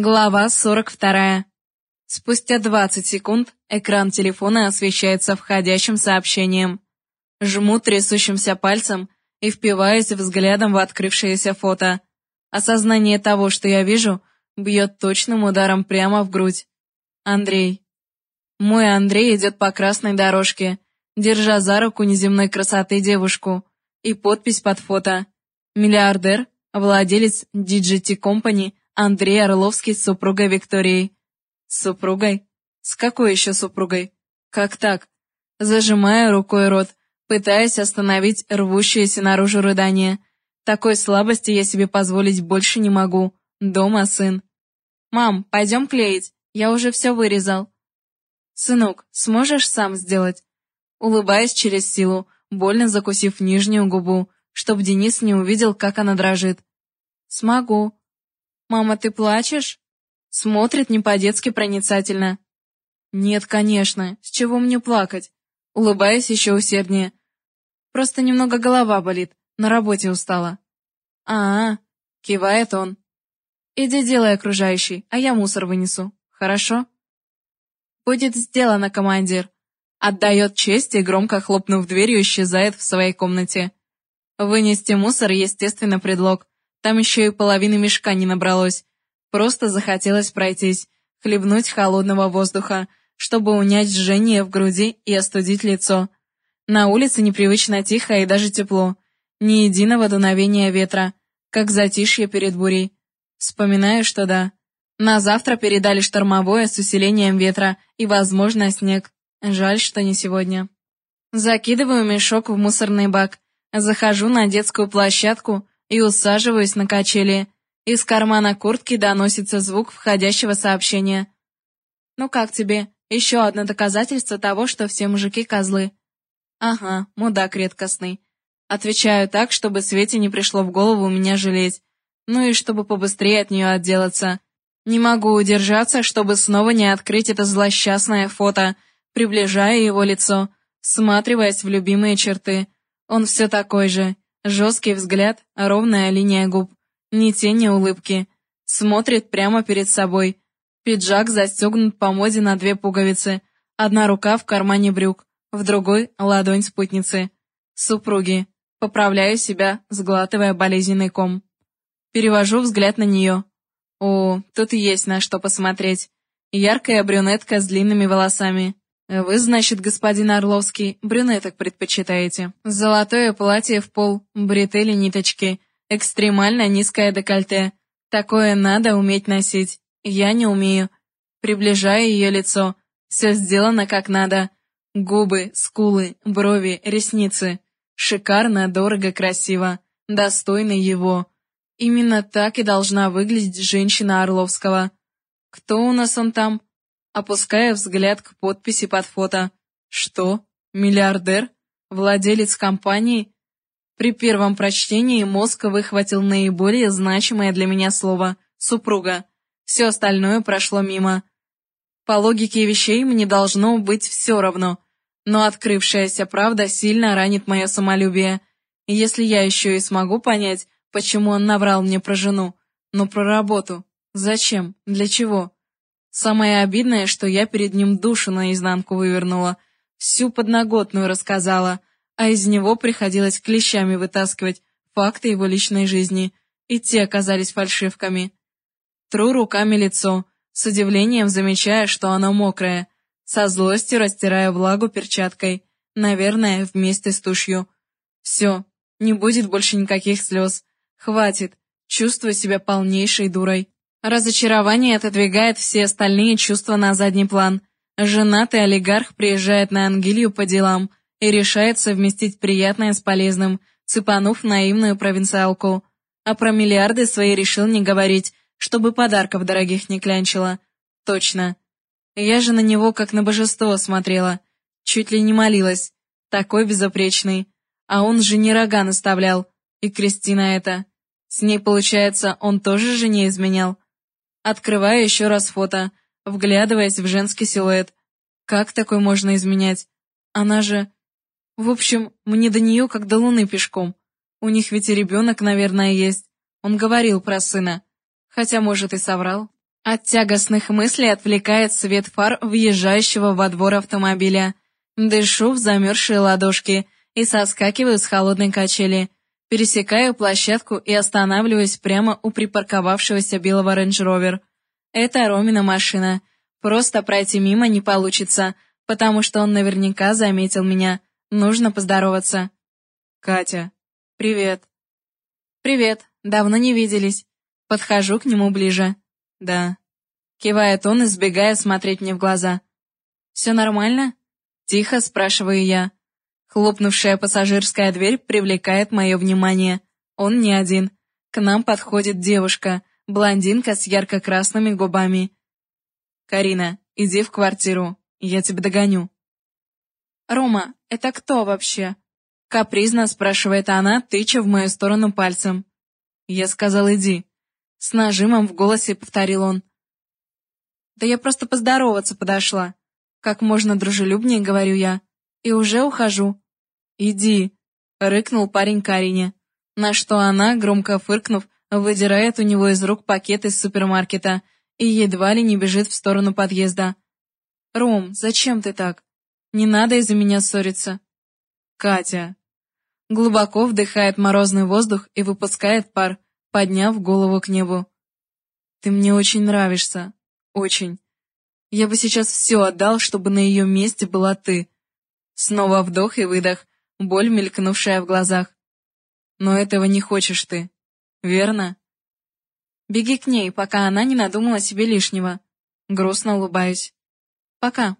Глава 42. Спустя 20 секунд экран телефона освещается входящим сообщением. Жму трясущимся пальцем и впиваюсь взглядом в открывшееся фото. Осознание того, что я вижу, бьет точным ударом прямо в грудь. Андрей. Мой Андрей идет по красной дорожке, держа за руку неземной красоты девушку, и подпись под фото. Миллиардер, владелец DGT Company Андрей Орловский с супругой Викторией. С супругой? С какой еще супругой? Как так? Зажимая рукой рот, пытаясь остановить рвущееся наружу рыдание. Такой слабости я себе позволить больше не могу. Дома сын. «Мам, пойдем клеить, я уже все вырезал». «Сынок, сможешь сам сделать?» Улыбаясь через силу, больно закусив нижнюю губу, чтоб Денис не увидел, как она дрожит. «Смогу», «Мама, ты плачешь?» Смотрит не по-детски проницательно. «Нет, конечно, с чего мне плакать?» Улыбаюсь еще усерднее. «Просто немного голова болит, на работе устала». «А-а», кивает он. «Иди делай окружающий, а я мусор вынесу, хорошо?» «Будет сделано, командир», отдает честь и, громко хлопнув дверью, исчезает в своей комнате. Вынести мусор, естественно, предлог. Там еще и половины мешка не набралось. Просто захотелось пройтись, хлебнуть холодного воздуха, чтобы унять жжение в груди и остудить лицо. На улице непривычно тихо и даже тепло. Ни единого дуновения ветра, как затишье перед бурей. Вспоминаю, что да. На завтра передали штормовое с усилением ветра и, возможно, снег. Жаль, что не сегодня. Закидываю мешок в мусорный бак, захожу на детскую площадку, и усаживаюсь на качели. Из кармана куртки доносится звук входящего сообщения. «Ну как тебе? Еще одно доказательство того, что все мужики козлы». «Ага, мудак редкостный». Отвечаю так, чтобы Свете не пришло в голову меня жалеть. Ну и чтобы побыстрее от нее отделаться. Не могу удержаться, чтобы снова не открыть это злосчастное фото, приближая его лицо, всматриваясь в любимые черты. Он все такой же. Жесткий взгляд, ровная линия губ, ни тени улыбки. Смотрит прямо перед собой. Пиджак застегнут по моде на две пуговицы. Одна рука в кармане брюк, в другой — ладонь спутницы. Супруги. Поправляю себя, сглатывая болезненный ком. Перевожу взгляд на нее. О, тут есть на что посмотреть. Яркая брюнетка с длинными волосами. «Вы, значит, господин Орловский, брюнеток предпочитаете. Золотое платье в пол, бретели ниточки, экстремально низкое декольте. Такое надо уметь носить. Я не умею. Приближаю ее лицо. Все сделано как надо. Губы, скулы, брови, ресницы. Шикарно, дорого, красиво. Достойно его. Именно так и должна выглядеть женщина Орловского. Кто у нас он там? Опуская взгляд к подписи под фото. Что? Миллиардер? Владелец компании? При первом прочтении мозг выхватил наиболее значимое для меня слово «супруга». Все остальное прошло мимо. По логике вещей мне должно быть все равно, но открывшаяся правда сильно ранит мое самолюбие. Если я еще и смогу понять, почему он наврал мне про жену, но про работу, зачем, для чего? Самое обидное, что я перед ним душу наизнанку вывернула, всю подноготную рассказала, а из него приходилось клещами вытаскивать факты его личной жизни, и те оказались фальшивками. Тру руками лицо, с удивлением замечая, что оно мокрое, со злостью растирая влагу перчаткой, наверное, вместе с тушью. Все, не будет больше никаких слез. Хватит, чувствую себя полнейшей дурой. Разочарование отодвигает все остальные чувства на задний план. Женатый олигарх приезжает на Ангелью по делам и решает совместить приятное с полезным, цепанув наивную провинциалку. А про миллиарды свои решил не говорить, чтобы подарков дорогих не клянчила. Точно. Я же на него как на божество смотрела. Чуть ли не молилась. Такой безупречный. А он же не рога наставлял. И Кристина это. С ней, получается, он тоже жене изменял. Открывая еще раз фото, вглядываясь в женский силуэт. Как такой можно изменять? Она же... В общем, мне до нее как до луны пешком. У них ведь и ребенок, наверное, есть. Он говорил про сына. Хотя, может, и соврал. От тягостных мыслей отвлекает свет фар въезжающего во двор автомобиля. Дышу в замерзшие ладошки и соскакиваю с холодной качели. Пересекаю площадку и останавливаюсь прямо у припарковавшегося белого Range Rover. Это Ромина машина. Просто пройти мимо не получится, потому что он наверняка заметил меня. Нужно поздороваться. Катя. Привет. Привет. Давно не виделись. Подхожу к нему ближе. Да. Кивает он, избегая смотреть мне в глаза. Все нормально? Тихо спрашиваю я. Хлопнувшая пассажирская дверь привлекает мое внимание. Он не один. К нам подходит девушка, блондинка с ярко-красными губами. «Карина, иди в квартиру, я тебя догоню». «Рома, это кто вообще?» Капризно спрашивает она, тыча в мою сторону пальцем. Я сказал «иди». С нажимом в голосе повторил он. «Да я просто поздороваться подошла. Как можно дружелюбнее, говорю я. И уже ухожу». «Иди», — рыкнул парень Карине. На что она, громко фыркнув, выдирает у него из рук пакет из супермаркета и едва ли не бежит в сторону подъезда. «Ром, зачем ты так? Не надо из-за меня ссориться». «Катя». Глубоко вдыхает морозный воздух и выпускает пар, подняв голову к небу. «Ты мне очень нравишься. Очень. Я бы сейчас все отдал, чтобы на ее месте была ты». Снова вдох и выдох, боль, мелькнувшая в глазах. «Но этого не хочешь ты, верно?» «Беги к ней, пока она не надумала себе лишнего». Грустно улыбаюсь. «Пока».